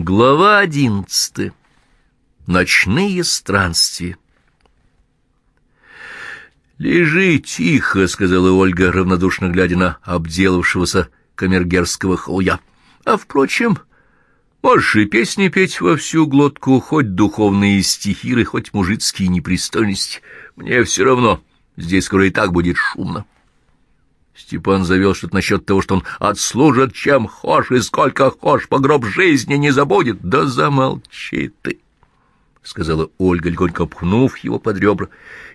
Глава одиннадцатая. Ночные странствия. «Лежи тихо», — сказала Ольга, равнодушно глядя на обделавшегося камергерского хуя. «А, впрочем, можешь и песни петь во всю глотку, хоть духовные стихиры, хоть мужицкие непристойности. Мне все равно, здесь скоро и так будет шумно». Степан завел что-то насчет того, что он отслужит чем хошь и сколько хошь, по гроб жизни не забудет. Да замолчи ты, — сказала Ольга, легонько пхнув его под ребра,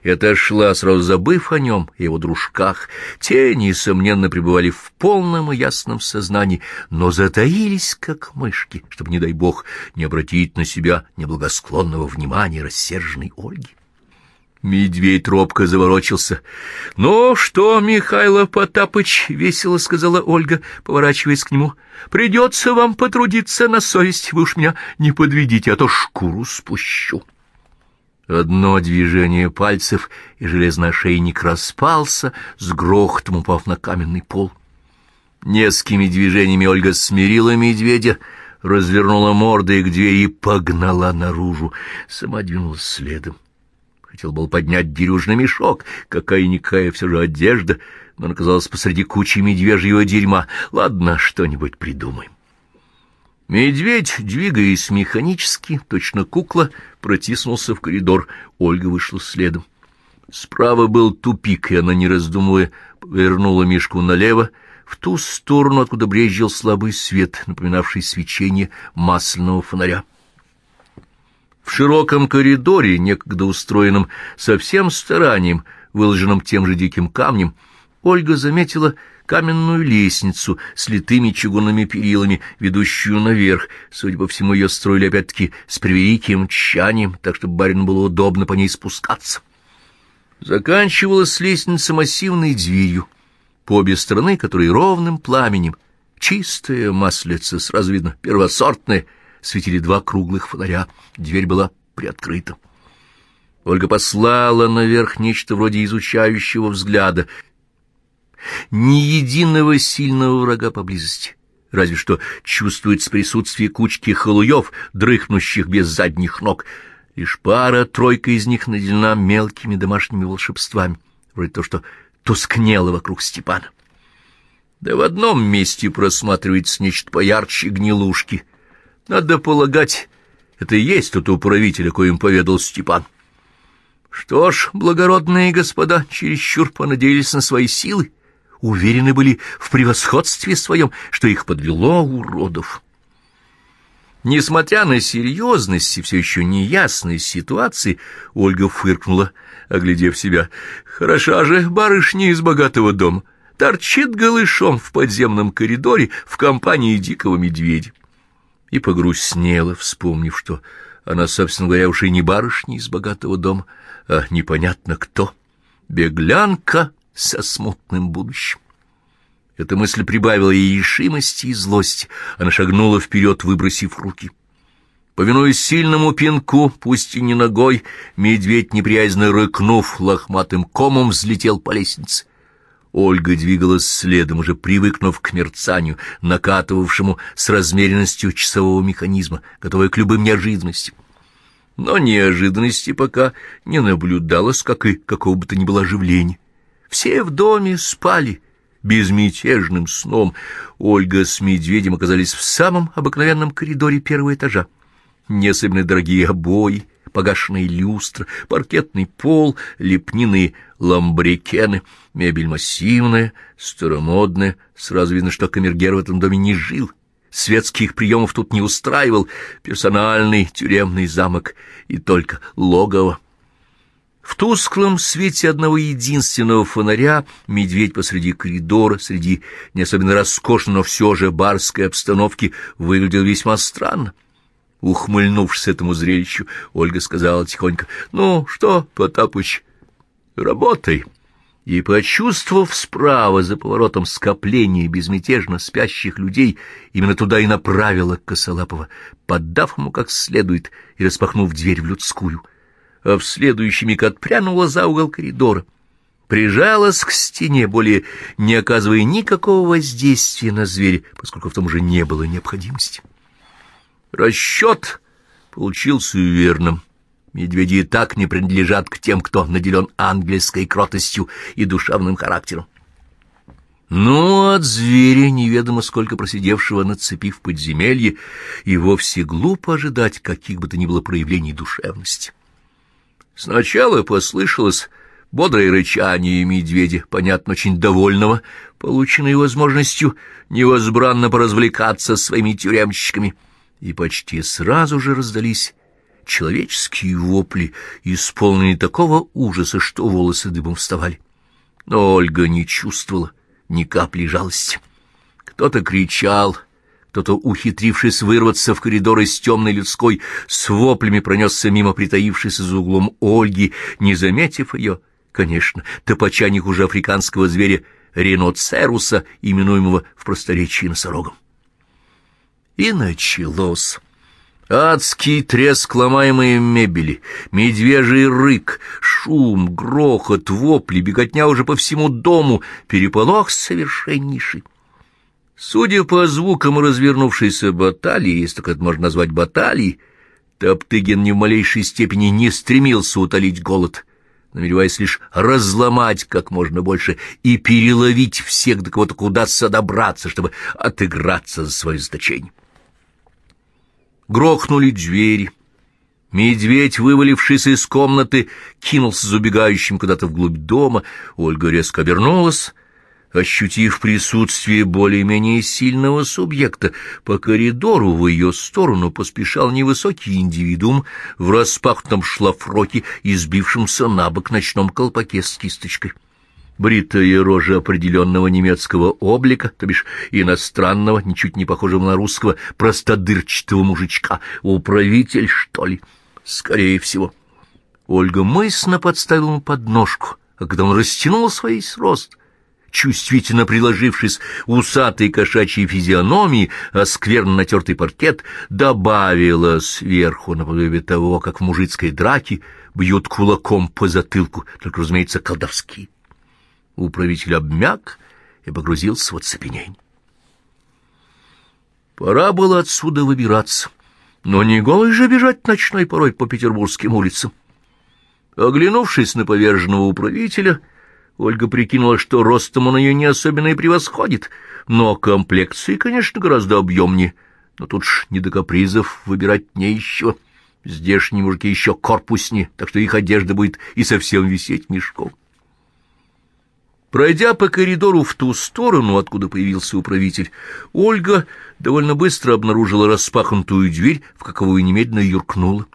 и отошла, сразу забыв о нем и его дружках. Те, несомненно, пребывали в полном и ясном сознании, но затаились, как мышки, чтобы, не дай бог, не обратить на себя неблагосклонного внимания рассерженной Ольги. Медведь робко заворочился. — Ну что, Михайло Потапыч, — весело сказала Ольга, поворачиваясь к нему, — придется вам потрудиться на совесть, вы уж меня не подведите, а то шкуру спущу. Одно движение пальцев, и железный ошейник распался, с грохотом упав на каменный пол. Несколькими движениями Ольга смирила медведя, развернула мордой к двери и погнала наружу. Сама двинулась следом. Хотел был поднять дерюжный мешок, какая-никакая все же одежда, но он оказался посреди кучи медвежьего дерьма. Ладно, что-нибудь придумаем. Медведь, двигаясь механически, точно кукла, протиснулся в коридор. Ольга вышла следом. Справа был тупик, и она, не раздумывая, повернула мишку налево, в ту сторону, откуда брезжил слабый свет, напоминавший свечение масляного фонаря. В широком коридоре, некогда устроенном со всем старанием, выложенном тем же диким камнем, Ольга заметила каменную лестницу с литыми чугунными перилами, ведущую наверх. Судя по всему, ее строили опять-таки с превеликим тщанием, так чтобы барину было удобно по ней спускаться. Заканчивалась лестница массивной дверью, по обе стороны которой ровным пламенем, чистая маслица, сразу видно, первосортная, светили два круглых фонаря. Дверь была приоткрыта. Ольга послала наверх нечто вроде изучающего взгляда. Ни единого сильного врага поблизости, разве что чувствуется присутствие кучки халуев, дрыхнущих без задних ног. Лишь пара-тройка из них наделена мелкими домашними волшебствами, вроде то, что тускнело вокруг Степана. Да в одном месте просматривается нечто поярче гнилушки — надо полагать, это и есть тот управитель, о коем поведал Степан. Что ж, благородные господа чересчур понадеялись на свои силы, уверены были в превосходстве своем, что их подвело уродов. Несмотря на серьезность и все еще неясность ситуации, Ольга фыркнула, оглядев себя. «Хороша же барышня из богатого дома, торчит голышом в подземном коридоре в компании дикого медведя и погрустнела, вспомнив, что она, собственно говоря, уж и не барышня из богатого дома, а непонятно кто, беглянка со смутным будущим. Эта мысль прибавила ей решимости и злости. Она шагнула вперед, выбросив руки. Повинуясь сильному пинку, пусть и не ногой, медведь, неприязненно рыкнув, лохматым комом взлетел по лестнице. Ольга двигалась следом, уже привыкнув к мерцанию, накатывавшему с размеренностью часового механизма, готовая к любым неожиданностям. Но неожиданности пока не наблюдалось, как и какого бы то ни было оживления. Все в доме спали безмятежным сном. Ольга с медведем оказались в самом обыкновенном коридоре первого этажа. Не особенно дорогие обои, погашенные люстры, паркетный пол, лепнины ламбрикены, мебель массивная, старомодная, сразу видно, что камергер в этом доме не жил, светских приемов тут не устраивал, персональный тюремный замок и только логово. В тусклом свете одного единственного фонаря медведь посреди коридора, среди не особенно роскошной, но все же барской обстановки, выглядел весьма странно. Ухмыльнувшись этому зрелищу, Ольга сказала тихонько, «Ну что, Потапыч, работай». И, почувствовав справа за поворотом скопление безмятежно спящих людей, именно туда и направила Косолапова, поддав ему как следует и распахнув дверь в людскую. А в следующий миг отпрянула за угол коридора, прижалась к стене, более не оказывая никакого воздействия на зверя, поскольку в том уже не было необходимости. Расчет получился верным. Медведи и так не принадлежат к тем, кто наделен ангельской кротостью и душевным характером. Ну, от зверя, неведомо сколько просидевшего на цепи в подземелье, и вовсе глупо ожидать каких бы то ни было проявлений душевности. Сначала послышалось бодрое рычание медведя, понятно, очень довольного, полученной возможностью невозбранно поразвлекаться своими тюремщиками, и почти сразу же раздались человеческие вопли, исполненные такого ужаса, что волосы дыбом вставали. Но Ольга не чувствовала ни капли жалости. Кто-то кричал, кто-то, ухитрившись вырваться в коридор из темной людской, с воплями пронесся мимо притаившейся за углом Ольги, не заметив ее, конечно, топача не хуже африканского зверя риноцеруса, именуемого в просторечии носорогом. И началось. Адский треск ломаемой мебели, медвежий рык, шум, грохот, вопли, беготня уже по всему дому, переполох совершеннейший. Судя по звукам развернувшейся баталии, если так это можно назвать баталией, Топтыгин ни в малейшей степени не стремился утолить голод, намереваясь лишь разломать как можно больше и переловить всех, до кого только удастся добраться, чтобы отыграться за свое значение. Грохнули двери. Медведь, вывалившись из комнаты, кинулся за убегающим куда-то вглубь дома. Ольга резко обернулась, ощутив присутствие более-менее сильного субъекта. По коридору в ее сторону поспешал невысокий индивидуум в распахнутом шлафроке и сбившемся на бок ночном колпаке с кисточкой бритая рожа определенного немецкого облика, то бишь иностранного, ничуть не похожего на русского, простодырчатого мужичка. Управитель, что ли? Скорее всего. Ольга мысленно подставила ему подножку, а когда он растянул свой рост, чувствительно приложившись усатой кошачьей физиономии, а скверно натертый паркет, добавила сверху, наподобие того, как в мужицкой драке бьют кулаком по затылку, только, разумеется, колдовские. Управитель обмяк и погрузился в оцепенение. Пора было отсюда выбираться, но не голый же бежать ночной порой по петербургским улицам. Оглянувшись на поверженного управителя, Ольга прикинула, что ростом он ее не особенно и превосходит, но комплекции, конечно, гораздо объемнее. Но тут ж не до капризов выбирать не еще. Здешние мужики еще корпуснее, так что их одежда будет и совсем висеть мешком. Пройдя по коридору в ту сторону, откуда появился управитель, Ольга довольно быстро обнаружила распахнутую дверь, в каковую немедленно юркнула.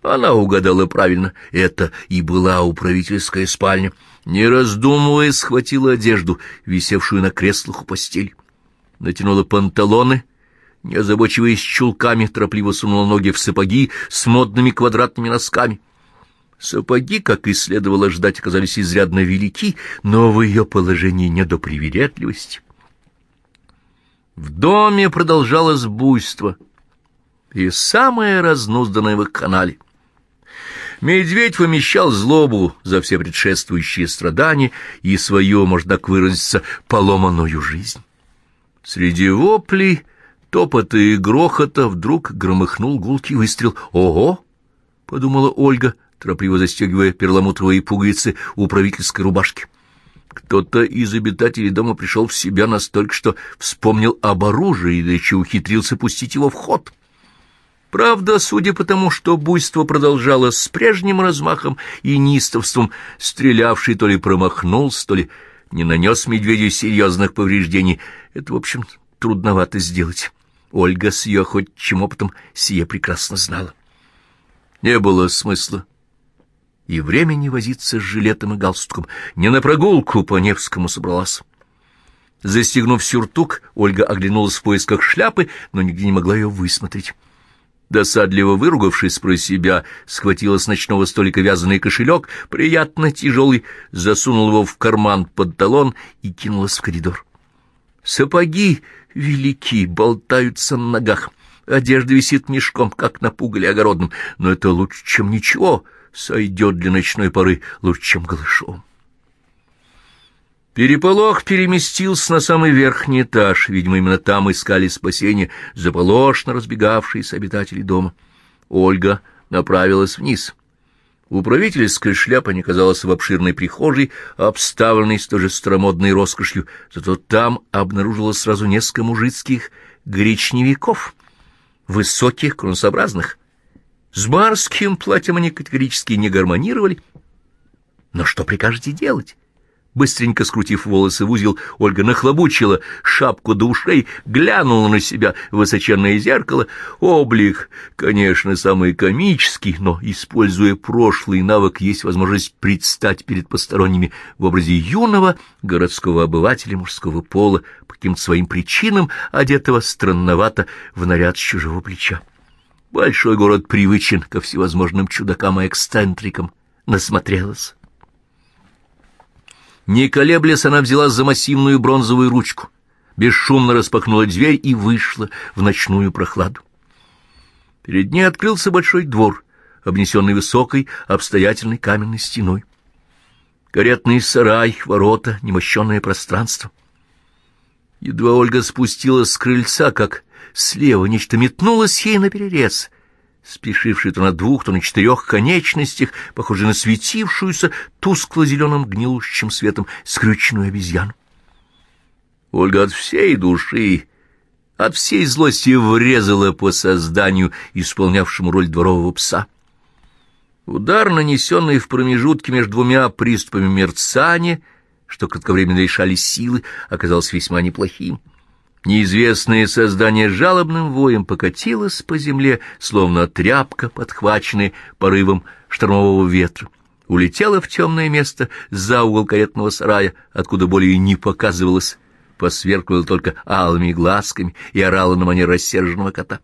Она угадала правильно, это и была управительская спальня. Не раздумывая, схватила одежду, висевшую на креслах у постели. Натянула панталоны, не озабочиваясь чулками, торопливо сунула ноги в сапоги с модными квадратными носками — Сапоги, как и следовало ждать, оказались изрядно велики, но в ее положении не до привередливости. В доме продолжалось буйство, и самое разнузданное в их канале. Медведь вымещал злобу за все предшествующие страдания и свою, можно так выразиться, поломанную жизнь. Среди воплей, топота и грохота вдруг громыхнул гулкий выстрел. «Ого!» — подумала Ольга — торопливо застегивая перламутровые пуговицы у правительской рубашки. Кто-то из обитателей дома пришел в себя настолько, что вспомнил об оружии, да еще ухитрился пустить его в ход. Правда, судя по тому, что буйство продолжалось с прежним размахом и неистовством, стрелявший то ли промахнулся, то ли не нанес медведю серьезных повреждений, это, в общем, трудновато сделать. Ольга с ее хоть чем опытом сие прекрасно знала. Не было смысла и времени возиться с жилетом и галстуком. Не на прогулку по Невскому собралась. Застегнув сюртук, Ольга оглянулась в поисках шляпы, но нигде не могла ее высмотреть. Досадливо выругавшись про себя, схватила с ночного столика вязаный кошелек, приятно тяжелый, засунула его в карман под талон и кинулась в коридор. Сапоги велики, болтаются на ногах. Одежда висит мешком, как на пугале огородном, но это лучше, чем ничего — сойдет для ночной поры лучше, чем голышом. Переполох переместился на самый верхний этаж. Видимо, именно там искали спасения заполошно разбегавшиеся обитатели дома. Ольга направилась вниз. Управительская шляпа не казалась в обширной прихожей, обставленной с той же старомодной роскошью, зато там обнаружилось сразу несколько мужицких гречневиков, высоких, конусообразных. С барским платьем они категорически не гармонировали. Но что прикажете делать? Быстренько скрутив волосы в узел, Ольга нахлобучила шапку до ушей, глянула на себя в высоченное зеркало. Облик, конечно, самый комический, но, используя прошлый навык, есть возможность предстать перед посторонними в образе юного городского обывателя мужского пола, по каким-то своим причинам, одетого странновато в наряд с чужого плеча. Большой город привычен ко всевозможным чудакам и эксцентрикам, насмотрелась. Не колеблясь, она взяла за массивную бронзовую ручку, бесшумно распахнула дверь и вышла в ночную прохладу. Перед ней открылся большой двор, обнесенный высокой, обстоятельной каменной стеной. Каретный сарай, ворота, немощенное пространство. Едва Ольга спустилась с крыльца, как слева нечто метнулось ей наперерез — спешивший то на двух, то на четырех конечностях, похожий на светившуюся тускло-зеленым гнилущим светом скрюченную обезьяну. Ольга от всей души, от всей злости врезала по созданию, исполнявшему роль дворового пса. Удар, нанесенный в промежутке между двумя приступами мерцания, что кратковременно лишали силы, оказался весьма неплохим. Неизвестное создание жалобным воем покатилось по земле, словно тряпка, подхваченная порывом штормового ветра. Улетела в темное место за угол каретного сарая, откуда более не показывалась, посверкивала только алыми глазками и орала на манер рассерженного кота.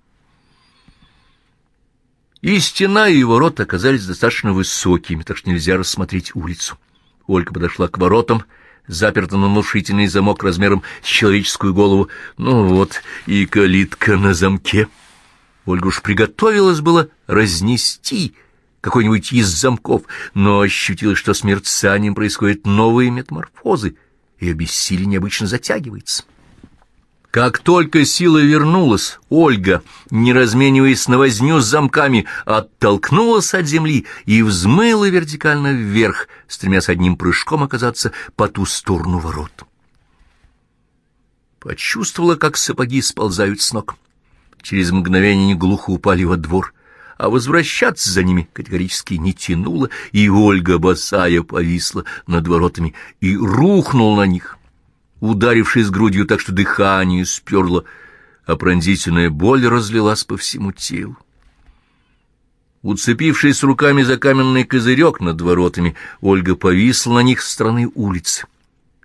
И стена, и ворот оказались достаточно высокими, так что нельзя рассмотреть улицу. Ольга подошла к воротам, — заперта на внушительный замок размером с человеческую голову. Ну вот и калитка на замке. Ольга уж приготовилась было разнести какой-нибудь из замков, но ощутила, что с мерцанием происходят новые метаморфозы, и обессилие необычно затягивается. Как только сила вернулась, Ольга, не размениваясь на возню с замками, оттолкнулась от земли и взмыла вертикально вверх, стремясь одним прыжком оказаться по ту сторону ворот. Почувствовала, как сапоги сползают с ног. Через мгновение глухо упали во двор, а возвращаться за ними категорически не тянуло, и Ольга босая повисла над воротами и рухнул на них ударившись грудью так, что дыхание сперло, а пронзительная боль разлилась по всему телу. Уцепившись руками за каменный козырек над воротами, Ольга повисла на них с стороны улицы.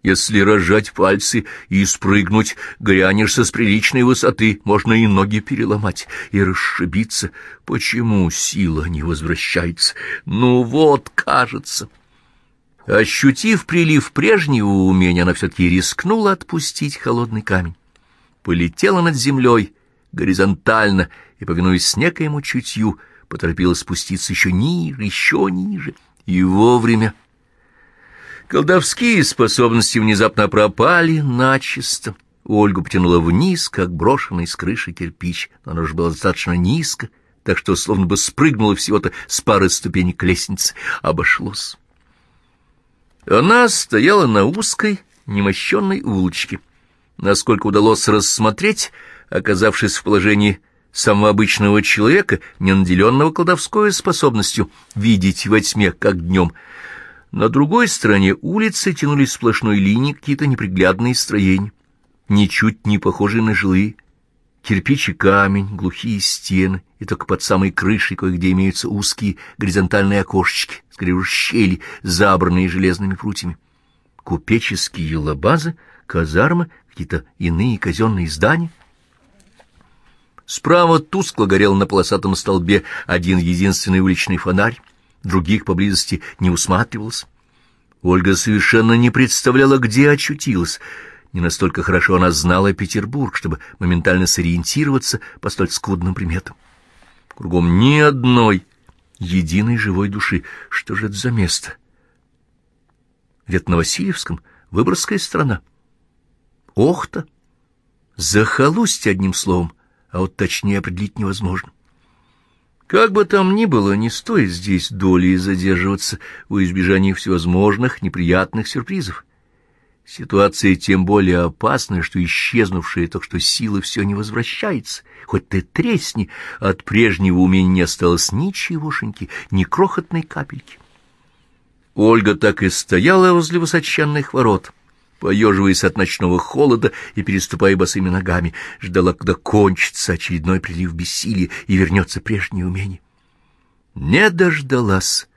Если рожать пальцы и спрыгнуть, грянешься с приличной высоты, можно и ноги переломать, и расшибиться. Почему сила не возвращается? Ну вот, кажется... Ощутив прилив прежнего умения, она все-таки рискнула отпустить холодный камень. Полетела над землей горизонтально и, повинуясь некоему чутью, поторопилась спуститься еще ниже, еще ниже. И вовремя колдовские способности внезапно пропали начисто. Ольгу потянула вниз, как брошенный с крыши кирпич, но она уже была достаточно низко, так что словно бы спрыгнула всего-то с пары ступенек лестницы. Обошлось. Она стояла на узкой, немощенной улочке. Насколько удалось рассмотреть, оказавшись в положении самого обычного человека, не наделенного колдовской способностью видеть во тьме, как днем. На другой стороне улицы тянулись сплошной линии какие-то неприглядные строения, ничуть не похожие на жилые. Кирпич и камень, глухие стены, и только под самой крышей кое-где имеются узкие горизонтальные окошечки, скорее уж щели, забранные железными прутьями. Купеческие лабазы, казармы, какие-то иные казенные здания. Справа тускло горел на полосатом столбе один единственный уличный фонарь, других поблизости не усматривалось. Ольга совершенно не представляла, где очутилась — не настолько хорошо она знала Петербург, чтобы моментально сориентироваться по столь скудным приметам. Кругом ни одной единой живой души. Что же это за место? Где-то на Васильевском? Выборгская страна. Охта. Захолустье, одним словом, а вот точнее определить невозможно. Как бы там ни было, не стоит здесь долей задерживаться во избежании всевозможных неприятных сюрпризов. Ситуация тем более опасная, что исчезнувшая только что сила все не возвращается. Хоть ты тресни, от прежнего умения не осталось ничегошеньки, ни крохотной капельки. Ольга так и стояла возле высоченных ворот, поеживаясь от ночного холода и переступая босыми ногами, ждала, когда кончится очередной прилив бессилия и вернется прежнее умение. Не дождалась.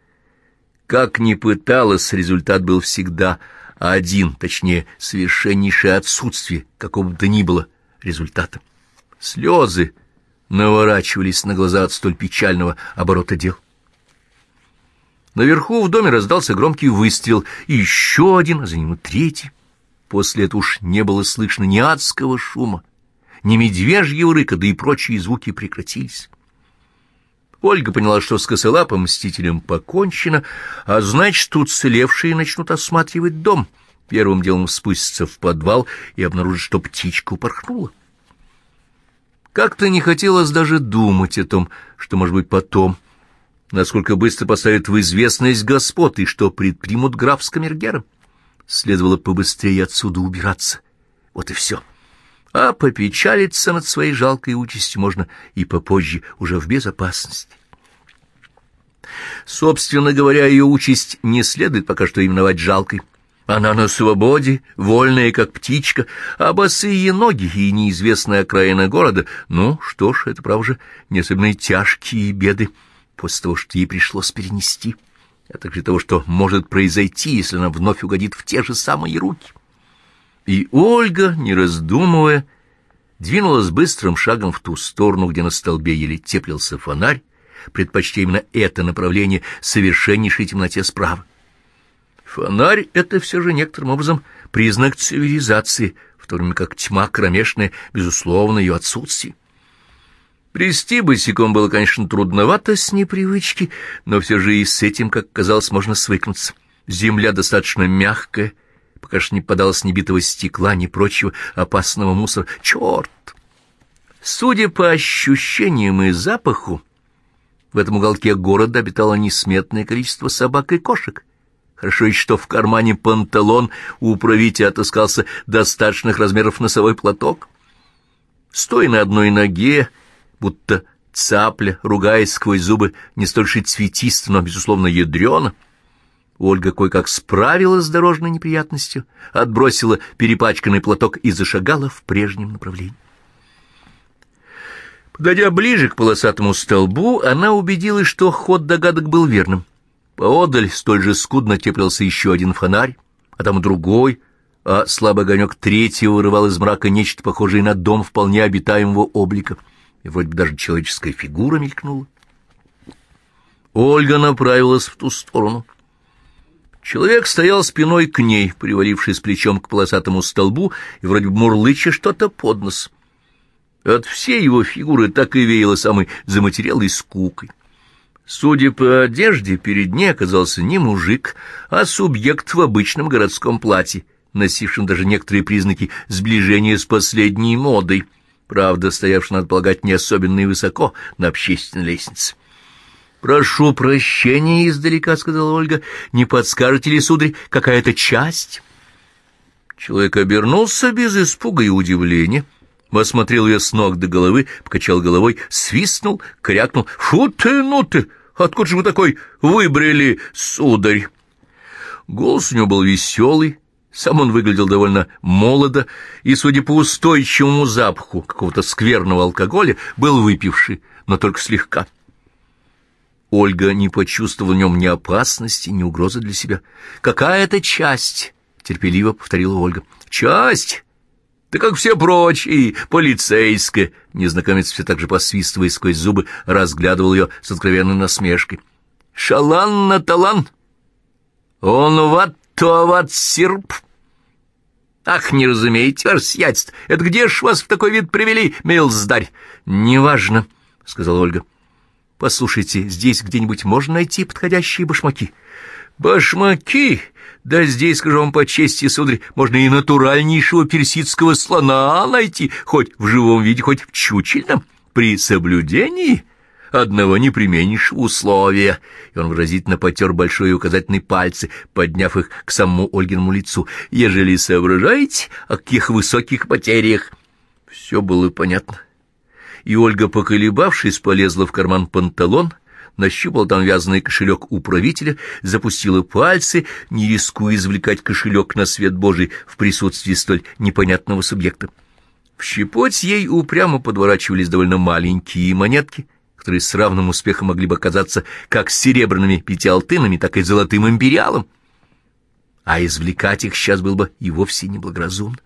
Как ни пыталась, результат был всегда — а один, точнее, совершеннейшее отсутствие какого бы то ни было результата. Слезы наворачивались на глаза от столь печального оборота дел. Наверху в доме раздался громкий выстрел, и еще один, а за ним третий. После этого уж не было слышно ни адского шума, ни медвежьего рыка, да и прочие звуки прекратились. Ольга поняла, что с косолапым мстителем покончено, а значит, тут целевшие начнут осматривать дом. Первым делом спуститься в подвал и обнаружить, что птичка упорхнула. Как-то не хотелось даже думать о том, что, может быть, потом, насколько быстро поставят в известность господ и что предпримут граф с камергером. Следовало побыстрее отсюда убираться. Вот и все. А попечалиться над своей жалкой участью можно и попозже, уже в безопасности. Собственно говоря, ее участь не следует пока что именовать жалкой. Она на свободе, вольная, как птичка, а босые ноги и неизвестная окраина города. Ну, что ж, это, правда же, не особенно тяжкие беды после того, что ей пришлось перенести, а также того, что может произойти, если она вновь угодит в те же самые руки. И Ольга, не раздумывая, двинулась быстрым шагом в ту сторону, где на столбе еле теплился фонарь, предпочтя именно это направление совершеннейшей темноте справа. Фонарь — это все же некоторым образом признак цивилизации, в то время как тьма кромешная, безусловно, ее отсутствие. Брести босиком было, конечно, трудновато с непривычки, но все же и с этим, как казалось, можно свыкнуться. Земля достаточно мягкая, пока что не подалось ни битого стекла, ни прочего опасного мусора. Черт! Судя по ощущениям и запаху, в этом уголке города обитало несметное количество собак и кошек. Хорошо еще, что в кармане панталон у управителя отыскался достаточных размеров носовой платок. Стоя на одной ноге, будто цапля, ругаясь сквозь зубы, не столь цветисто, но, безусловно, ядрено, Ольга кое-как справилась с дорожной неприятностью, отбросила перепачканный платок и зашагала в прежнем направлении. Подойдя ближе к полосатому столбу, она убедилась, что ход догадок был верным. Поодаль столь же скудно теплился еще один фонарь, а там другой, а слабый огонек третьего вырывал из мрака нечто похожее на дом вполне обитаемого облика, и вроде бы даже человеческая фигура мелькнула. Ольга направилась в ту сторону. Человек стоял спиной к ней, привалившись плечом к полосатому столбу и вроде бы мурлыча что-то под нос. От всей его фигуры так и веяло самой заматерелой скукой. Судя по одежде, перед ней оказался не мужик, а субъект в обычном городском платье, носившем даже некоторые признаки сближения с последней модой, правда, стоявший, надо полагать, не особенно и высоко на общественной лестнице. «Прошу прощения издалека», — сказала Ольга. «Не подскажете ли, сударь, какая-то часть?» Человек обернулся без испуга и удивления, осмотрел ее с ног до головы, покачал головой, свистнул, крякнул. «Фу ты, ну ты! Откуда же вы такой выбрали, сударь?» Голос у него был веселый, сам он выглядел довольно молодо и, судя по устойчивому запаху какого-то скверного алкоголя, был выпивший, но только слегка. Ольга не почувствовала в нем ни опасности, ни угрозы для себя. «Какая это часть?» — терпеливо повторила Ольга. «Часть? Да как все прочие, полицейская!» Незнакомец все так же посвистывая сквозь зубы разглядывал ее с откровенной насмешкой. «Шалан на талан! Он ват-то ват-сирп!» «Ах, не разумеете, ваше это где ж вас в такой вид привели, милздарь?» «Неважно», — сказала Ольга. Послушайте, здесь где-нибудь можно найти подходящие башмаки? Башмаки? Да здесь, скажу вам по чести, сударь, можно и натуральнейшего персидского слона найти, хоть в живом виде, хоть в чучельном, при соблюдении одного непременнейшего условия. И он выразительно потер большой и указательный пальцы, подняв их к самому Ольгиному лицу. Ежели соображаете, о каких высоких материях. Все было понятно. И Ольга, поколебавшись, полезла в карман панталон — нащупал там вязаный кошелек управителя, запустила пальцы, не рискуя извлекать кошелек на свет Божий в присутствии столь непонятного субъекта. В щепоть ей упрямо подворачивались довольно маленькие монетки, которые с равным успехом могли бы оказаться как серебряными пятиалтынами, так и золотым империалом. А извлекать их сейчас было бы и вовсе неблагоразумно.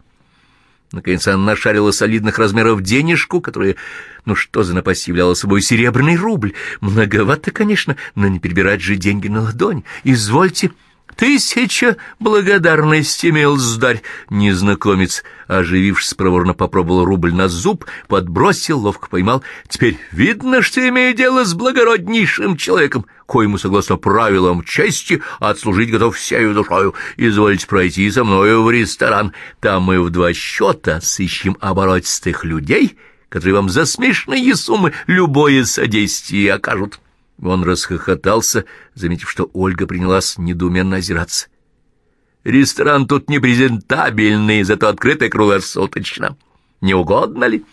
Наконец она нашарила солидных размеров денежку, которая, ну что за напасть, являла собой серебряный рубль. Многовато, конечно, но не перебирать же деньги на ладонь. Извольте... «Тысяча благодарности, милздарь!» Незнакомец, оживившись, проворно попробовал рубль на зуб, подбросил, ловко поймал. «Теперь видно, что имею дело с благороднейшим человеком, коему, согласно правилам чести, отслужить готов всею душою. Извольте пройти со мною в ресторан. Там мы в два счета сыщем оборотистых людей, которые вам за смешные суммы любое содействие окажут». Он расхохотался, заметив, что Ольга принялась недоуменно озираться. «Ресторан тут не презентабельный, зато открытый круглосуточно. Не угодно ли?»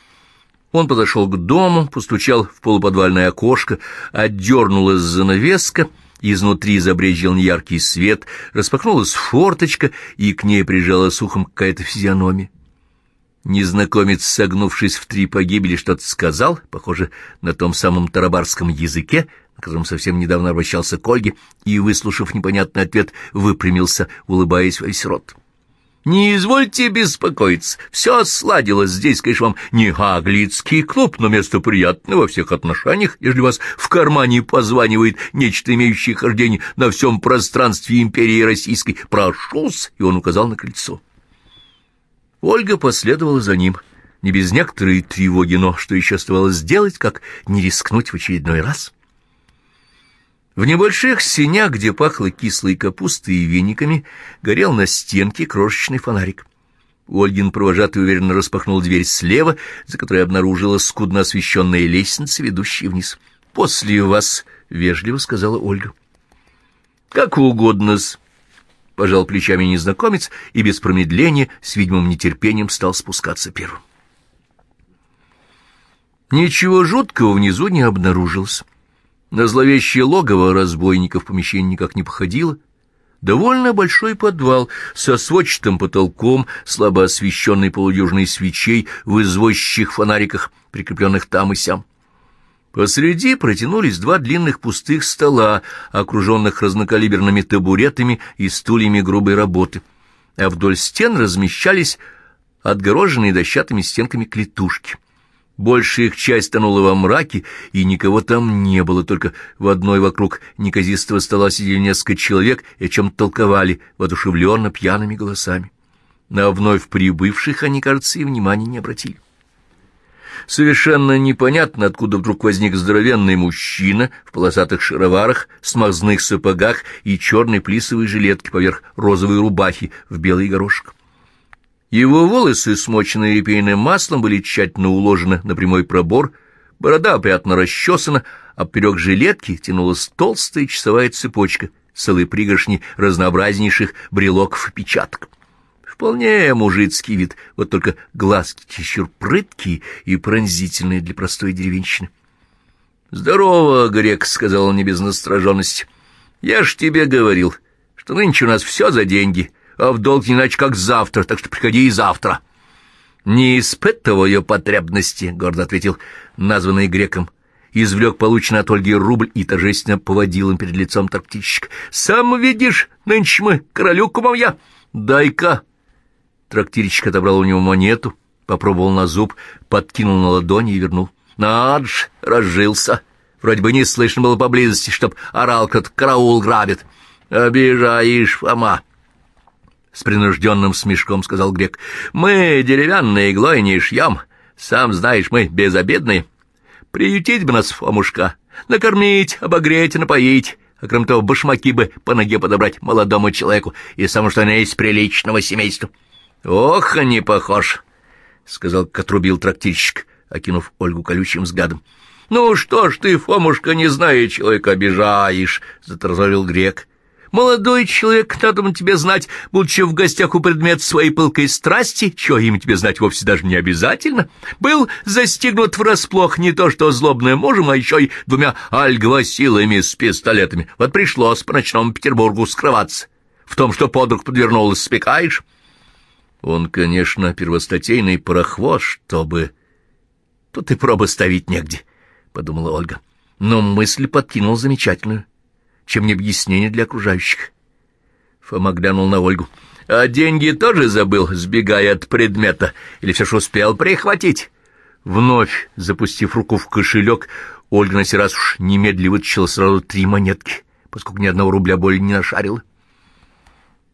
Он подошел к дому, постучал в полуподвальное окошко, отдернулась занавеска, изнутри забрезжил неяркий свет, распахнулась форточка, и к ней прижалась ухом какая-то физиономия. Незнакомец, согнувшись в три погибели, что-то сказал, похоже, на том самом тарабарском языке, на котором совсем недавно обращался к Ольге, и, выслушав непонятный ответ, выпрямился, улыбаясь во весь рот. «Не извольте беспокоиться, все сладилось здесь, конечно, вам не аглицкий клуб, но место приятное во всех отношениях, если вас в кармане позванивает нечто имеющее хождение на всем пространстве империи российской. Прошусь!» И он указал на крыльцо. Ольга последовала за ним, не без некоторой тревоги, но что еще оставалось сделать, как не рискнуть в очередной раз? В небольших сенях, где пахло кислой капустой и вениками, горел на стенке крошечный фонарик. Ольгин провожатый уверенно распахнул дверь слева, за которой обнаружилась скудно освещенная лестница, ведущая вниз. «После вас», — вежливо сказала Ольга. «Как угодно-с», — пожал плечами незнакомец и без промедления, с видимым нетерпением, стал спускаться первым. Ничего жуткого внизу не обнаружилось. На зловещее логово разбойников помещение никак не походило. Довольно большой подвал со сводчатым потолком, слабо освещенный полудюжной свечей в извозчих фонариках, прикрепленных там и сям. Посреди протянулись два длинных пустых стола, окруженных разнокалиберными табуретами и стульями грубой работы, а вдоль стен размещались отгороженные дощатыми стенками клетушки. Большая их часть тонула во мраке, и никого там не было, только в одной вокруг неказистого стола сидели несколько человек и о чем толковали, воодушевленно пьяными голосами. На вновь прибывших они, кажется, и внимания не обратили. Совершенно непонятно, откуда вдруг возник здоровенный мужчина в полосатых шароварах, смазных сапогах и черной плисовой жилетке поверх розовой рубахи в белый горошек. Его волосы, смоченные репейным маслом, были тщательно уложены на прямой пробор, борода опрятно расчесана, а поперек жилетки тянулась толстая часовая цепочка, целой пригоршни разнообразнейших брелоков и печаток. Вполне мужицкий вид, вот только глазки чересчур прыткие и пронзительные для простой деревенщины. «Здорово, грек», — сказал он не без настороженности. «Я ж тебе говорил, что нынче у нас все за деньги» а в долг не иначе как завтра, так что приходи и завтра. — Не испытываю потребности, — гордо ответил названный греком. Извлек полученный от Ольги рубль и торжественно поводил им перед лицом трактирщик. — Сам видишь, нынче мы, королю кумовья. Дай-ка. Трактирщик отобрал у него монету, попробовал на зуб, подкинул на ладони и вернул. — Надж, разжился. Вроде бы не слышно было поблизости, чтоб орал кто-то караул грабит. — Обижаешь, Фома. — с принужденным смешком сказал грек. «Мы деревянные иглой не шьем. Сам знаешь, мы безобедные. Приютить бы нас, Фомушка, накормить, обогреть, напоить. а кроме того, башмаки бы по ноге подобрать молодому человеку, и само что она есть приличного семейства. — Ох, не похож, — сказал, как отрубил трактирщик, окинув Ольгу колючим взглядом. — Ну что ж ты, Фомушка, не зная человека, обижаешь, — заторзорил грек. Молодой человек, надо бы тебе знать, будучи в гостях у предмет своей пылкой страсти, чего им тебе знать вовсе даже не обязательно, был застигнут врасплох не то что злобным мужем, а еще и двумя альгвасилами с пистолетами. Вот пришлось по ночному Петербургу скрываться. В том, что подруг подвернулась, спекаешь? Он, конечно, первостатейный порохвоз, чтобы... Тут и пробы ставить негде, — подумала Ольга. Но мысль подкинул замечательную чем не объяснение для окружающих. Фома глянул на Ольгу. «А деньги тоже забыл, сбегая от предмета? Или все же успел прихватить?» Вновь, запустив руку в кошелек, Ольга на сей раз уж немедленно вытащила сразу три монетки, поскольку ни одного рубля более не нашарила.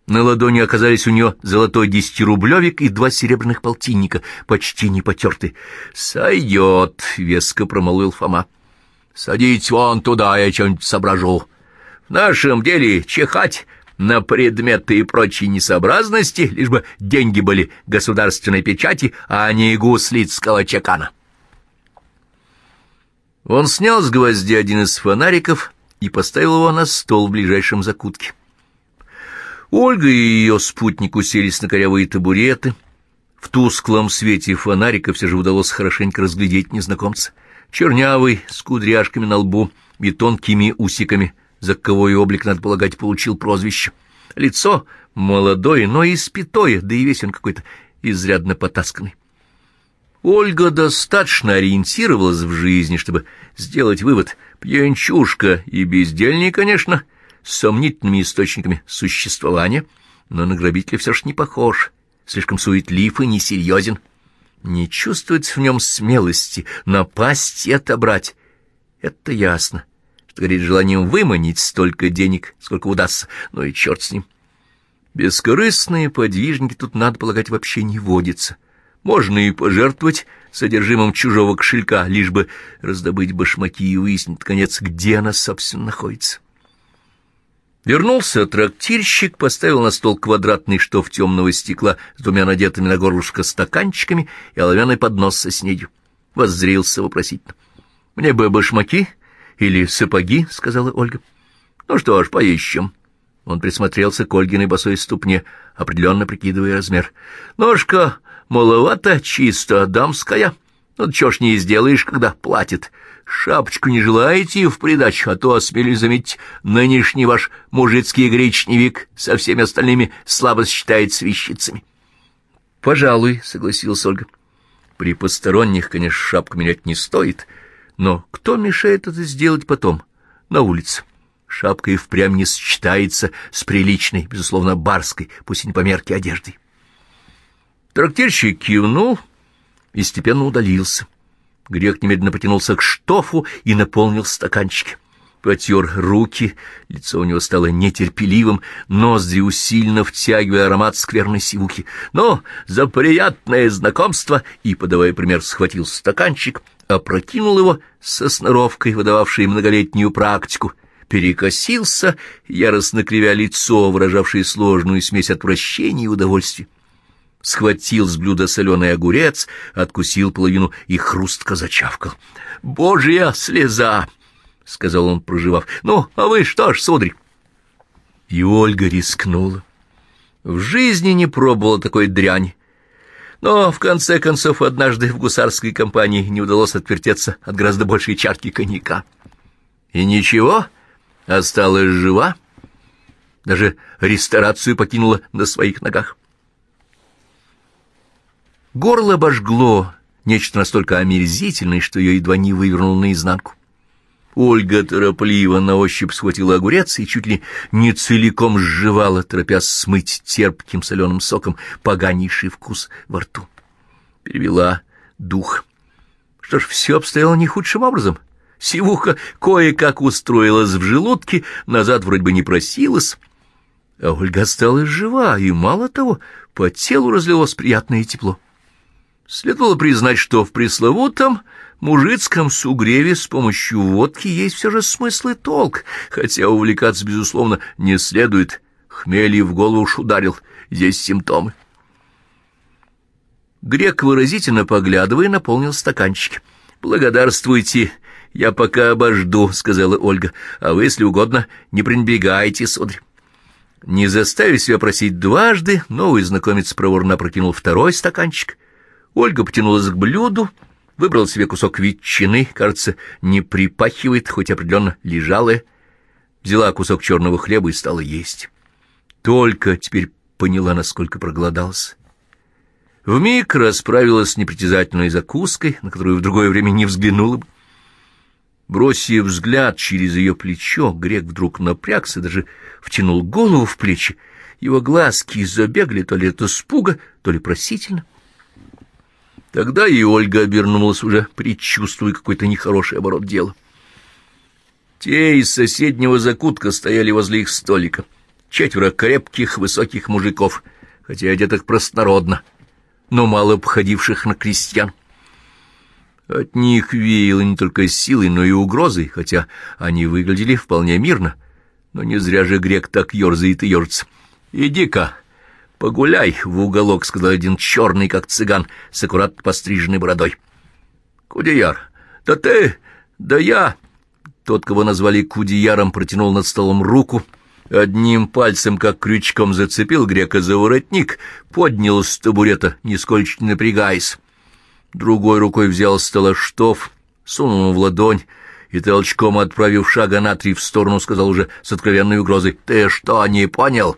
На ладони оказались у нее золотой десятирублевик и два серебряных полтинника, почти не потертые. «Сойдет», — веско промолвил Фома. «Садитесь вон туда, я что-нибудь соображу» нашем деле чихать на предметы и прочие несообразности, лишь бы деньги были государственной печати, а не гуслицкого чекана. Он снял с гвоздя один из фонариков и поставил его на стол в ближайшем закутке. Ольга и ее спутник уселись на корявые табуреты. В тусклом свете фонарика все же удалось хорошенько разглядеть незнакомца. Чернявый, с кудряшками на лбу и тонкими усиками, за кого и облик, надо полагать, получил прозвище. Лицо молодое, но и спитое, да и весь он какой-то изрядно потасканный. Ольга достаточно ориентировалась в жизни, чтобы сделать вывод. Пьянчушка и бездельник, конечно, сомнительными источниками существования, но на грабителя все же не похож, слишком суетлив и несерьезен. Не чувствуется в нем смелости напасть и отобрать. Это ясно что горит желанием выманить столько денег, сколько удастся, но и черт с ним. Бескорыстные подвижники тут, надо полагать, вообще не водятся. Можно и пожертвовать содержимым чужого кошелька, лишь бы раздобыть башмаки и выяснить, наконец, где она, собственно, находится. Вернулся трактирщик, поставил на стол квадратный штоф темного стекла с двумя надетыми на горлышко стаканчиками и оловянный поднос со снедью. Воззрился вопросительно. — Мне бы башмаки или сапоги, — сказала Ольга. — Ну что ж, поищем. Он присмотрелся к Ольгиной босой ступне, определенно прикидывая размер. — Ножка маловато, чисто дамская. Ну, чё ж не сделаешь, когда платит. Шапочку не желаете в придачу, а то, осмелюсь заметить, нынешний ваш мужицкий гречневик со всеми остальными слабо считает вещицами. — Пожалуй, — согласилась Ольга. — При посторонних, конечно, шапку менять не стоит, — но кто мешает это сделать потом, на улице? Шапка и впрямь не сочетается с приличной, безусловно, барской, пусть и не по мерке одеждой. Трактирщик кивнул и степенно удалился. Грех немедленно потянулся к штофу и наполнил стаканчики. Потер руки, лицо у него стало нетерпеливым, ноздри усиленно втягивая аромат скверной сивухи. Но за приятное знакомство и, подавая пример, схватил стаканчик, опрокинул его со сноровкой, выдававшей многолетнюю практику, перекосился, яростно кривя лицо, выражавшее сложную смесь отвращения и удовольствия. Схватил с блюда соленый огурец, откусил половину и хрустко зачавкал. «Божья слеза!» — сказал он, проживав. «Ну, а вы что ж, сударь?» И Ольга рискнула. В жизни не пробовала такой дрянь, но, в конце концов, однажды в гусарской компании не удалось отвертеться от гораздо большей чарки коньяка. И ничего, осталась жива, даже ресторацию покинула на своих ногах. Горло обожгло нечто настолько омерзительное, что ее едва не вывернуло наизнанку. Ольга торопливо на ощупь схватила огурец и чуть ли не целиком сживала, торопясь смыть терпким соленым соком поганейший вкус во рту. Перевела дух. Что ж, все обстояло не худшим образом. Сивуха кое-как устроилась в желудке, назад вроде бы не просилась. А Ольга осталась жива, и мало того, по телу разлилось приятное тепло. Следовало признать, что в пресловутом мужицком сугреве с помощью водки есть все же смысл и толк, хотя увлекаться, безусловно, не следует. Хмель в голову уж ударил, здесь симптомы. Грек, выразительно поглядывая, наполнил стаканчик. «Благодарствуйте, я пока обожду», — сказала Ольга, — «а вы, если угодно, не пренебрегайте, сударь». Не заставив себя просить дважды, новый знакомец проворно прокинул второй стаканчик. Ольга потянулась к блюду, выбрал себе кусок ветчины, кажется, не припахивает, хоть определенно лежалая, взяла кусок черного хлеба и стала есть. Только теперь поняла, насколько проголодался. Вмиг расправилась с непритязательной закуской, на которую в другое время не взглянула бы. Бросив взгляд через ее плечо, грек вдруг напрягся, даже втянул голову в плечи. Его глазки забегали то ли от испуга, то ли просительно. Тогда и Ольга обернулась уже, предчувствуя какой-то нехороший оборот дела. Те из соседнего закутка стояли возле их столика. Четверо крепких, высоких мужиков, хотя одетых простородно, но мало походивших на крестьян. От них веяло не только силой, но и угрозой, хотя они выглядели вполне мирно. Но не зря же грек так ерзает и ерзается. «Иди-ка, погуляй в уголок», — сказал один черный, как цыган, с аккуратно постриженной бородой. «Кудеяр, да ты, да я...» Тот, кого назвали Кудеяром, протянул над столом руку, одним пальцем, как крючком, зацепил грека за воротник, поднял с табурета, нисколько не напрягаясь другой рукой взял с стола штоф, сунул в ладонь и толчком, отправив шага на три в сторону, сказал уже с откровенной угрозой, «Ты что, не понял?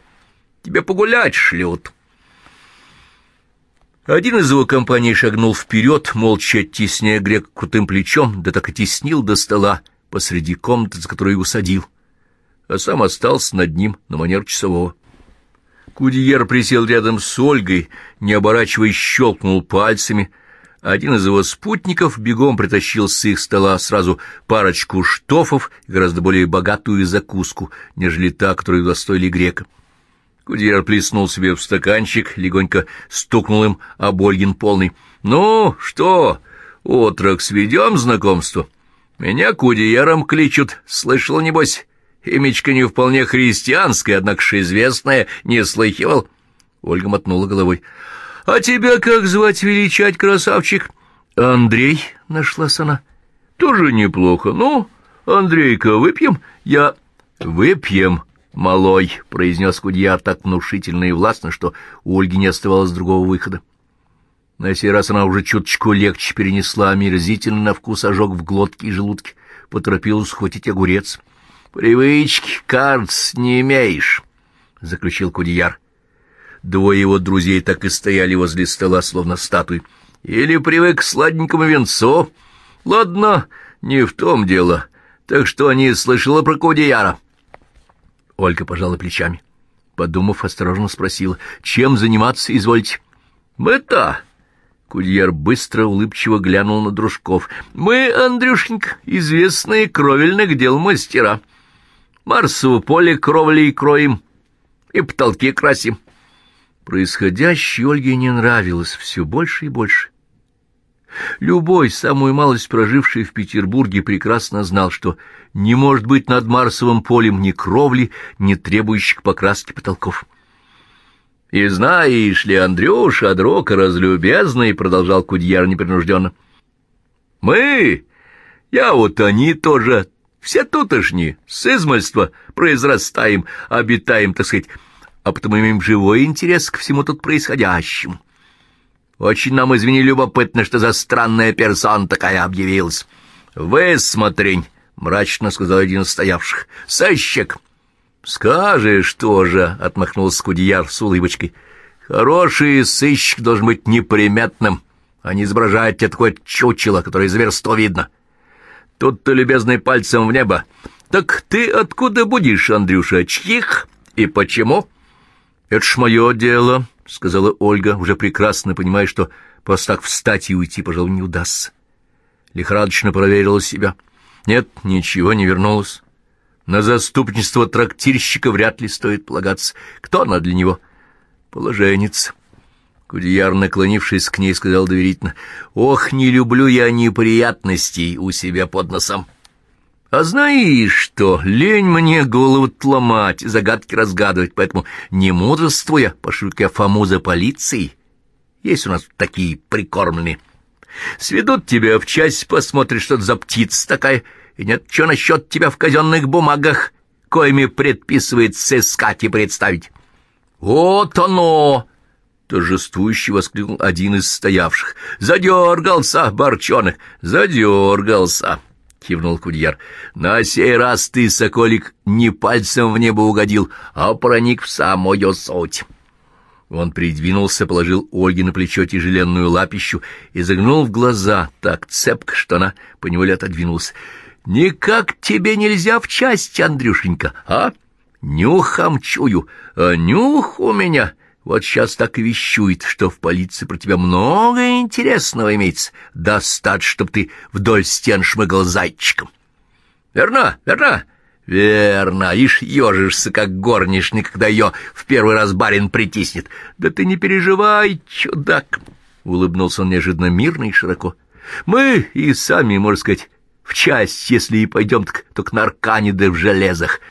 Тебе погулять шлют!» Один из его компаний шагнул вперед, молча оттесняя грек крутым плечом, да так и теснил до стола посреди комнаты, за которой усадил, а сам остался над ним на манер часового. Кудьер присел рядом с Ольгой, не оборачиваясь, щелкнул пальцами — один из его спутников бегом притащил с их стола сразу парочку штофов и гораздо более богатую закуску, нежели та, которую достоили грека. Кудьер плеснул себе в стаканчик, легонько стукнул им об Ольгин полный. «Ну, что, отрок, сведем знакомство? Меня Кудьером кличут, слышал, небось?» Имечко не вполне христианское, однако же известное, не слыхивал. Ольга мотнула головой. — А тебя как звать величать, красавчик? — Андрей, — нашлась она. — Тоже неплохо. Ну, Андрейка, выпьем? Я... — Выпьем, малой, — произнес Кудьяр так внушительно и властно, что у Ольги не оставалось другого выхода. На сей раз она уже чуточку легче перенесла омерзительный на вкус ожог в глотке и желудке, поторопилась схватить огурец. — Привычки, карц, не имеешь, — заключил Кудьяр. Двое его друзей так и стояли возле стола, словно статуи. Или привык к сладенькому венцу. Ладно, не в том дело. Так что не слышала про Кудеяра. Ольга пожала плечами. Подумав, осторожно спросила, чем заниматься извольте? Мы-то... Кудьяр быстро, улыбчиво глянул на дружков. «Мы, Андрюшенька, известные кровельных дел мастера. Марсово поле кровлей кроем и потолки красим. Происходящее Ольге не нравилось все больше и больше. Любой, самую малость проживший в Петербурге, прекрасно знал, что не может быть над Марсовым полем ни кровли, ни требующих покраски потолков. «И знаешь ли, Андрюша, Адрока разлюбезный», — продолжал Кудьяр непринужденно. «Мы, я вот они тоже, все тутошние, с измальства произрастаем, обитаем, так сказать, а потому имеем живой интерес к всему тут происходящему. Очень нам, извини, любопытно, что за странная персона такая объявилась. Вы, смотрень, — мрачно сказал один из стоявших, — сыщик. Скажешь тоже, — отмахнулся Кудияр с улыбочкой. Хороший сыщик должен быть неприметным, а не изображать тебе такое чучело, которое зверство видно. Тут-то, любезный, пальцем в небо. Так ты откуда будешь, Андрюша, чьих и почему? — «Это ж мое дело», — сказала Ольга, уже прекрасно понимая, что просто так встать и уйти, пожалуй, не удастся. Лихорадочно проверила себя. Нет, ничего не вернулось. На заступничество трактирщика вряд ли стоит полагаться. Кто она для него? Положенец. Кудеяр, наклонившись к ней, сказал доверительно, «Ох, не люблю я неприятностей у себя под носом. А знаешь что, лень мне голову ломать, загадки разгадывать, поэтому не мудрствуя, пошлю я Фому за полицией. Есть у нас такие прикормленные. Сведут тебя в часть, посмотришь, что за птица такая, и нет, что насчет тебя в казенных бумагах, коими предписывается искать и представить. Вот оно! Торжествующе воскликнул один из стоявших. «Задергался, Борчонок! Задергался!» — кивнул Кудьяр. «На сей раз ты, соколик, не пальцем в небо угодил, а проник в самую суть». Он придвинулся, положил Ольге на плечо тяжеленную лапищу и загнул в глаза так цепко, что она поневоле отодвинулась. «Никак тебе нельзя в часть, Андрюшенька, а? Нюхом чую, а нюх у меня...» Вот сейчас так и вещует, что в полиции про тебя много интересного имеется. Достаточно, чтоб ты вдоль стен шмыгал зайчиком. Верно, верно, верно. Ишь ежишься, как горничный, когда ее в первый раз барин притиснет. Да ты не переживай, чудак. Улыбнулся он неожиданно мирно и широко. Мы и сами, можно сказать, в часть, если и пойдем, так только на аркане да в железах.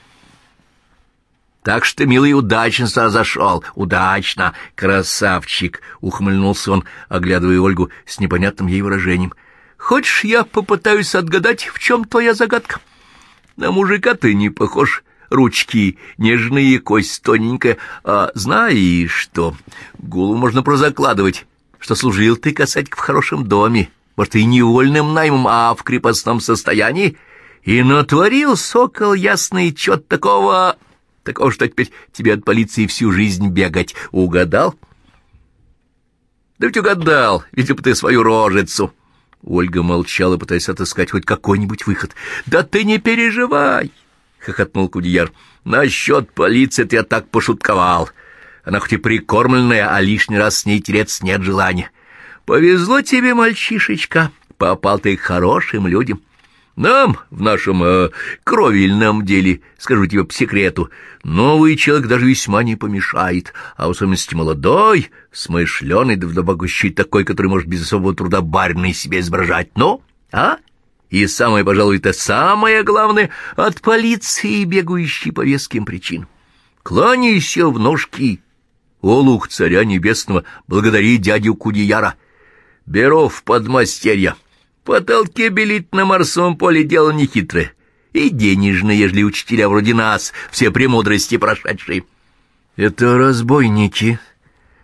Так что, милый, удачно зашел. Удачно, красавчик, — ухмыльнулся он, оглядывая Ольгу с непонятным ей выражением. Хочешь, я попытаюсь отгадать, в чем твоя загадка? На мужика ты не похож, ручки нежные, кость тоненькая, а знаешь что, голову можно прозакладывать, что служил ты, касатик, в хорошем доме, может, и не вольным наймом, а в крепостном состоянии, и натворил сокол ясный чет такого Такого, что теперь тебе от полиции всю жизнь бегать. Угадал? Да ведь угадал, видел бы ты свою рожицу. Ольга молчала, пытаясь отыскать хоть какой-нибудь выход. «Да ты не переживай!» — хохотнул Кудияр. «Насчет полиции ты я так пошутковал. Она хоть и прикормленная, а лишний раз с ней тереться нет желания. Повезло тебе, мальчишечка, попал ты к хорошим людям». Нам в нашем э, кровельном деле, скажу тебе по секрету, новый человек даже весьма не помешает, а в особенности молодой, смышленый, да вдобавок еще такой, который может без особого труда барина себе изображать. Ну, а? И самое, пожалуй, это самое главное — от полиции, бегающей по веским причинам. Кланяйся в ножки, олух царя небесного, благодари дядю Кудияра. Беров подмастерья. Потолки белить на Марсовом поле дело нехитрое. И денежное, ежели учителя вроде нас, все премудрости прошедшие. — Это разбойники,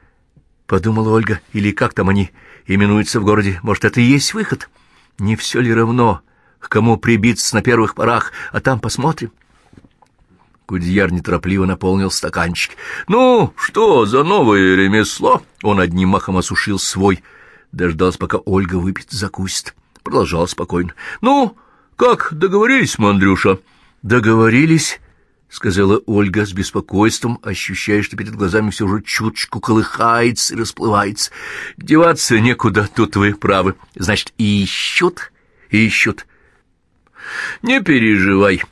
— подумала Ольга, — или как там они именуются в городе. Может, это и есть выход? Не все ли равно, к кому прибиться на первых порах, а там посмотрим? Кудьяр неторопливо наполнил стаканчик. — Ну, что за новое ремесло? Он одним махом осушил свой, дождался, пока Ольга выпьет закусит продолжал спокойно. — Ну, как договорились мы, Андрюша? — Договорились, — сказала Ольга с беспокойством, ощущая, что перед глазами все уже чуточку колыхается и расплывается. — Деваться некуда, тут вы правы. Значит, ищут, ищут. — Не переживай.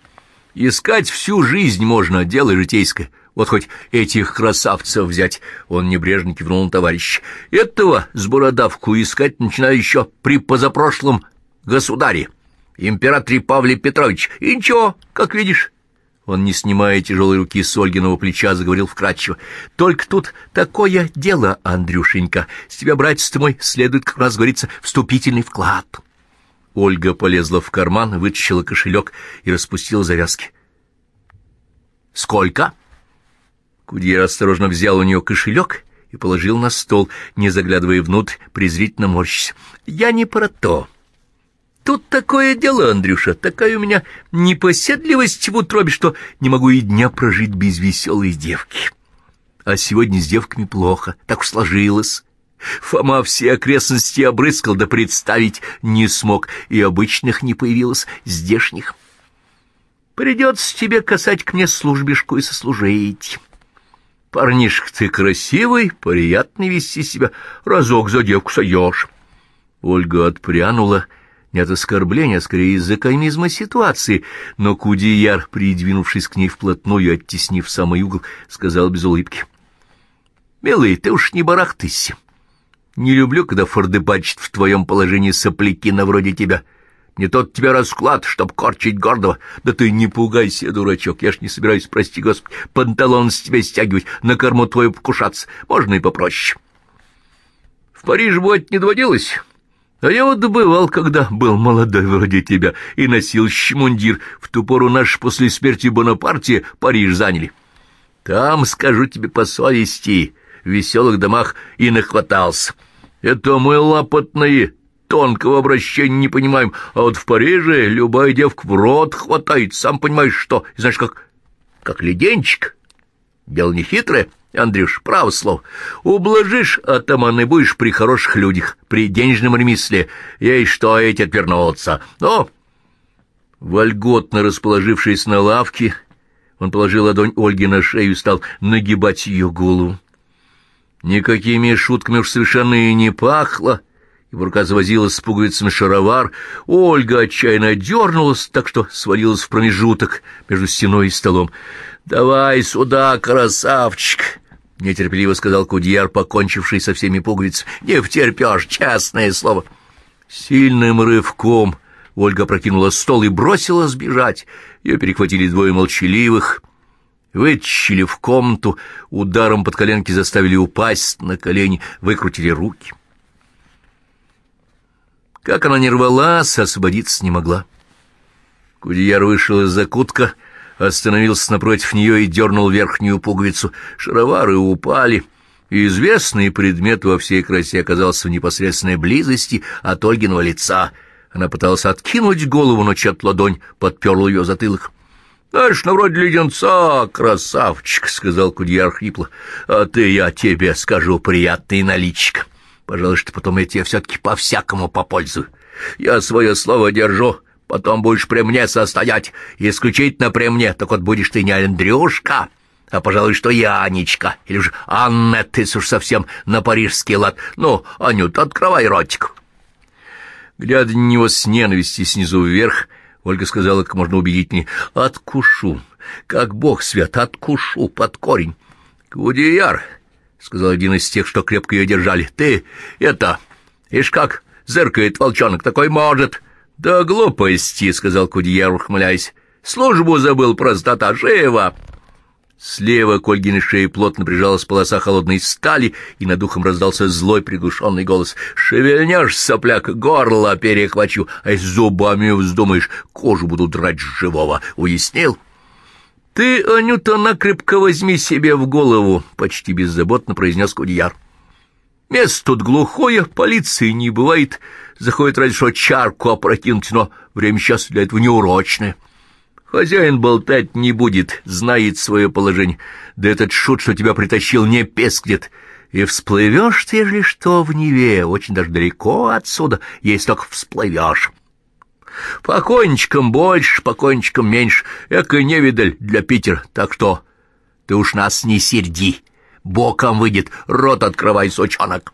Искать всю жизнь можно, дело житейское. Вот хоть этих красавцев взять, он небрежно кивнул на товарища. Этого с бородавку искать начинаю еще при позапрошлом государе, императоре Павле Петрович. И ничего, как видишь. Он, не снимая тяжелой руки с Ольгиного плеча, заговорил вкратчиво. «Только тут такое дело, Андрюшенька. С тебя, братец мой, следует, как раз говорится, вступительный вклад». Ольга полезла в карман, вытащила кошелек и распустила завязки. «Сколько?» Кудьер осторожно взял у нее кошелек и положил на стол, не заглядывая внутрь, презрительно морщись. «Я не про то. Тут такое дело, Андрюша, такая у меня непоседливость в утробе, что не могу и дня прожить без веселой девки. А сегодня с девками плохо, так уж сложилось». Фома все окрестности обрыскал, да представить не смог, и обычных не появилось, здешних. Придется тебе касать к мне службишку и сослужить. Парнишка ты красивый, приятный вести себя, разок за девку сойдешь. Ольга отпрянула, не от оскорбления, а скорее из-за комизма ситуации, но Кудияр, придвинувшись к ней вплотную оттеснив самый угол, сказал без улыбки. — Милый, ты уж не барахтайся. Не люблю, когда фордыбачат в твоем положении сопляки на вроде тебя. Не тот тебе расклад, чтоб корчить гордого. Да ты не пугайся, дурачок, я ж не собираюсь, прости господи, панталон с тебя стягивать, на корму твою покушаться. Можно и попроще. В Париж бывать не доводилось? А я вот добывал, когда был молодой вроде тебя, и носил щмундир. В ту пору наш после смерти Бонапартия Париж заняли. Там, скажу тебе по совести, в веселых домах и нахватался. Это мы лапотные, тонкого обращения не понимаем, а вот в Париже любая девка в рот хватает, сам понимаешь что, знаешь, как, как леденчик. Дело не хитрое, Андрюш, право слово. Ублажишь атаман и будешь при хороших людях, при денежном ремесле. Ей что эти отвернуться. Но, вольготно расположившись на лавке, он положил ладонь Ольге на шею и стал нагибать ее голову. Никакими шутками уж совершенно и не пахло. Его рука завозилась с пуговицами шаровар. Ольга отчаянно дернулась, так что свалилась в промежуток между стеной и столом. «Давай сюда, красавчик!» — нетерпеливо сказал Кудьяр, покончивший со всеми пуговицами. «Не втерпешь, честное слово!» Сильным рывком Ольга прокинула стол и бросила сбежать. Ее перехватили двое молчаливых, вытащили в комнату, ударом под коленки заставили упасть на колени, выкрутили руки. Как она не рвалась, освободиться не могла. Кудияр вышел из закутка, остановился напротив нее и дернул верхнюю пуговицу. Шаровары упали, и известный предмет во всей красе оказался в непосредственной близости от Ольгиного лица — она пыталась откинуть голову, но чья ладонь подперла ее затылок. — Знаешь, на вроде леденца, красавчик, — сказал Кудьяр хрипло. — А ты, я тебе скажу, приятный наличик. Пожалуй, что потом я тебе все-таки по-всякому попользую. Я свое слово держу, потом будешь при мне состоять, исключительно при мне, так вот будешь ты не Андрюшка, а, пожалуй, что я Анечка, или же Анна, ты уж совсем на парижский лад. Ну, Анют, открывай ротик. Глядя на него с ненавистью снизу вверх, Ольга сказала как можно убедительнее, «Откушу, как бог свят, откушу под корень». «Кудияр», — сказал один из тех, что крепко ее держали, — «ты это, ишь как, зыркает волчонок, такой может». «Да глупости», — сказал Кудияр, ухмыляясь, — «службу забыл, простота, живо». Слева к Ольгиной шее плотно прижалась полоса холодной стали, и над ухом раздался злой приглушенный голос. «Шевельнешь, сопляк, горло перехвачу, а если зубами вздумаешь, кожу буду драть живого. Уяснил?» «Ты, Анюта, накрепко возьми себе в голову», — почти беззаботно произнес Кудьяр. «Место тут глухое, полиции не бывает, заходит разве что чарку опрокинуть, но время сейчас для этого неурочное». Хозяин болтать не будет, знает свое положение. Да этот шут, что тебя притащил, не пескнет. И всплывешь ты, ежели что, в Неве, очень даже далеко отсюда, если только всплывешь. Покойничком больше, покойничком меньше, эко невидаль для Питера, так что ты уж нас не серди, боком выйдет, рот открывай, сучонок».